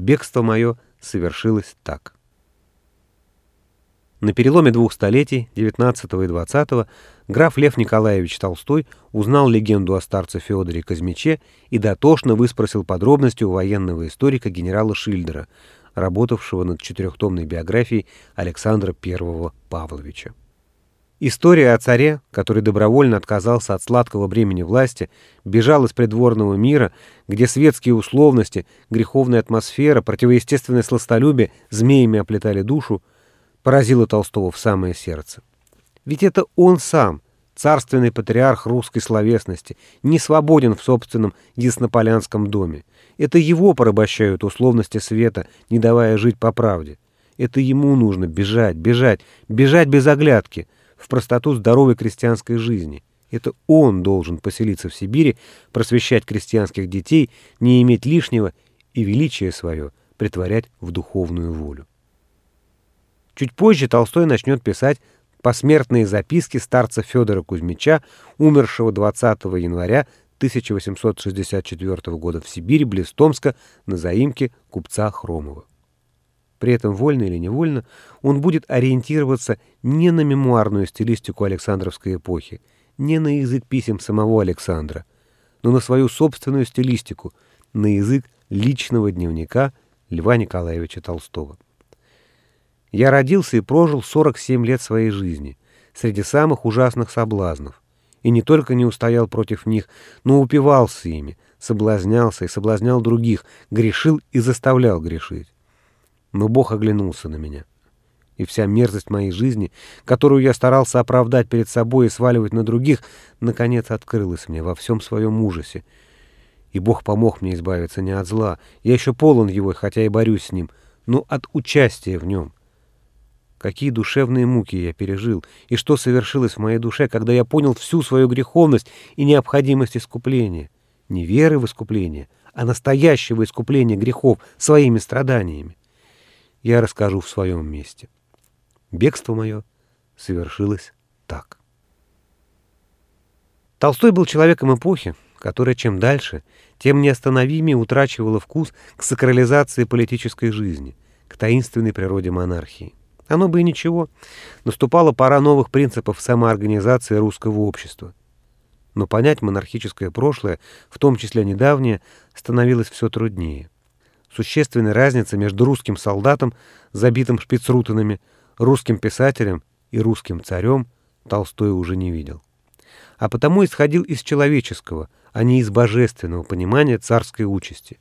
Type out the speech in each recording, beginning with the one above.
Бегство мое совершилось так. На переломе двух столетий, XIX и XX, граф Лев Николаевич Толстой узнал легенду о старце Федоре Казмиче и дотошно выспросил подробности у военного историка генерала Шильдера, работавшего над четырехтомной биографией Александра I Павловича. История о царе, который добровольно отказался от сладкого бремени власти, бежал из придворного мира, где светские условности, греховная атмосфера, противоестественное сластолюбие змеями оплетали душу, поразило Толстого в самое сердце. Ведь это он сам, царственный патриарх русской словесности, не свободен в собственном Яснополянском доме. Это его порабощают условности света, не давая жить по правде. Это ему нужно бежать, бежать, бежать без оглядки, в простоту здоровой крестьянской жизни. Это он должен поселиться в Сибири, просвещать крестьянских детей, не иметь лишнего и величие свое притворять в духовную волю. Чуть позже Толстой начнет писать посмертные записки старца Федора Кузьмича, умершего 20 января 1864 года в Сибири, близ Томска, на заимке купца Хромова. При этом, вольно или невольно, он будет ориентироваться не на мемуарную стилистику Александровской эпохи, не на язык писем самого Александра, но на свою собственную стилистику, на язык личного дневника Льва Николаевича Толстого. Я родился и прожил 47 лет своей жизни, среди самых ужасных соблазнов, и не только не устоял против них, но упивался ими, соблазнялся и соблазнял других, грешил и заставлял грешить. Но Бог оглянулся на меня, и вся мерзость моей жизни, которую я старался оправдать перед собой и сваливать на других, наконец открылась мне во всем своем ужасе. И Бог помог мне избавиться не от зла, я еще полон его, хотя и борюсь с ним, но от участия в нем — Какие душевные муки я пережил, и что совершилось в моей душе, когда я понял всю свою греховность и необходимость искупления. Не веры в искупление, а настоящего искупления грехов своими страданиями. Я расскажу в своем месте. Бегство мое совершилось так. Толстой был человеком эпохи, которая чем дальше, тем неостановимее утрачивала вкус к сакрализации политической жизни, к таинственной природе монархии. Оно бы и ничего. Наступала пора новых принципов самоорганизации русского общества. Но понять монархическое прошлое, в том числе недавнее, становилось все труднее. Существенной разницы между русским солдатом, забитым шпицрутенами, русским писателем и русским царем Толстой уже не видел. А потому исходил из человеческого, а не из божественного понимания царской участи.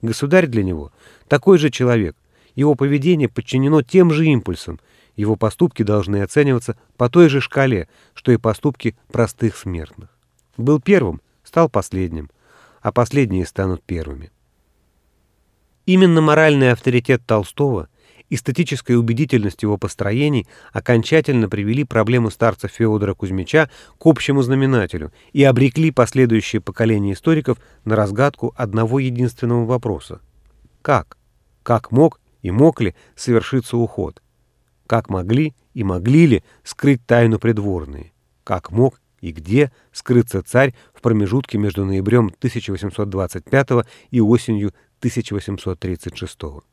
Государь для него такой же человек, его поведение подчинено тем же импульсам, его поступки должны оцениваться по той же шкале, что и поступки простых смертных. Был первым, стал последним, а последние станут первыми. Именно моральный авторитет Толстого, эстетическая убедительность его построений окончательно привели проблему старца Феодора Кузьмича к общему знаменателю и обрекли последующие поколения историков на разгадку одного единственного вопроса. Как? Как мог и мог ли совершиться уход? Как могли и могли ли скрыть тайну придворные? Как мог и где скрыться царь в промежутке между ноябрем 1825 и осенью 1836 года?